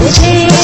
Take